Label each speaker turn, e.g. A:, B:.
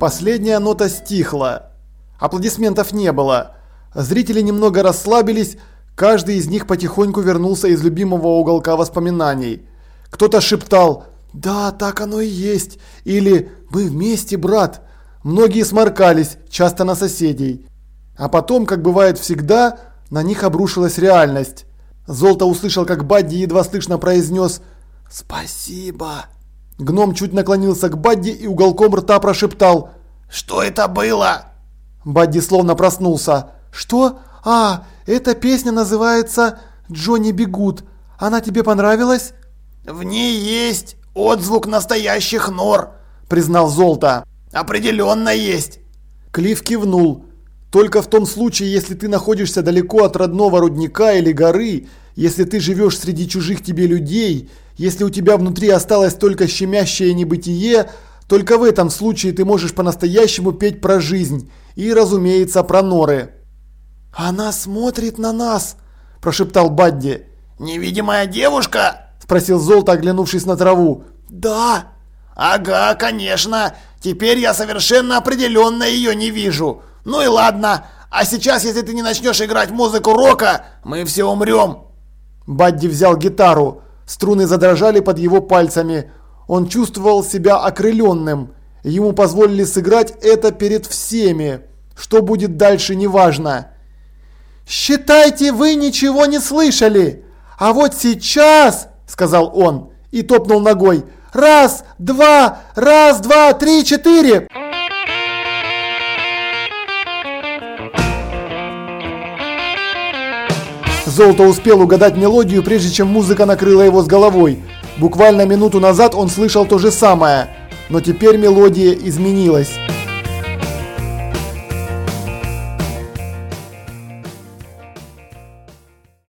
A: Последняя нота стихла. Аплодисментов не было. Зрители немного расслабились, каждый из них потихоньку вернулся из любимого уголка воспоминаний. Кто-то шептал «Да, так оно и есть» или «Мы вместе, брат». Многие сморкались, часто на соседей. А потом, как бывает всегда, на них обрушилась реальность. Золото услышал, как Бадди едва слышно произнес «Спасибо». Гном чуть наклонился к Бадди и уголком рта прошептал
B: «Что это было?»
A: Бадди словно проснулся. «Что? А, эта песня называется «Джонни бегут». Она тебе понравилась?»
B: «В ней есть отзвук настоящих нор», признал Золото. «Определенно есть».
A: Клифф кивнул. Только в том случае, если ты находишься далеко от родного рудника или горы, если ты живешь среди чужих тебе людей, если у тебя внутри осталось только щемящее небытие, только в этом случае ты можешь по-настоящему петь про жизнь и, разумеется, про норы. «Она смотрит на нас!» – прошептал Бадди.
B: «Невидимая девушка?»
A: – спросил Золото, оглянувшись на траву.
B: «Да!» «Ага, конечно! Теперь я совершенно определенно ее не вижу!» Ну и ладно, а сейчас, если ты не начнешь играть музыку рока, мы все умрем.
A: Бадди взял гитару. Струны задрожали под его пальцами. Он чувствовал себя окрыленным. Ему позволили сыграть это перед всеми. Что будет дальше, неважно. «Считайте, вы ничего не слышали! А вот сейчас, — сказал он и топнул ногой, — раз, два, раз, два, три, четыре!» Золото успел угадать мелодию, прежде чем музыка накрыла его с головой. Буквально минуту назад он слышал то же самое, но теперь мелодия изменилась.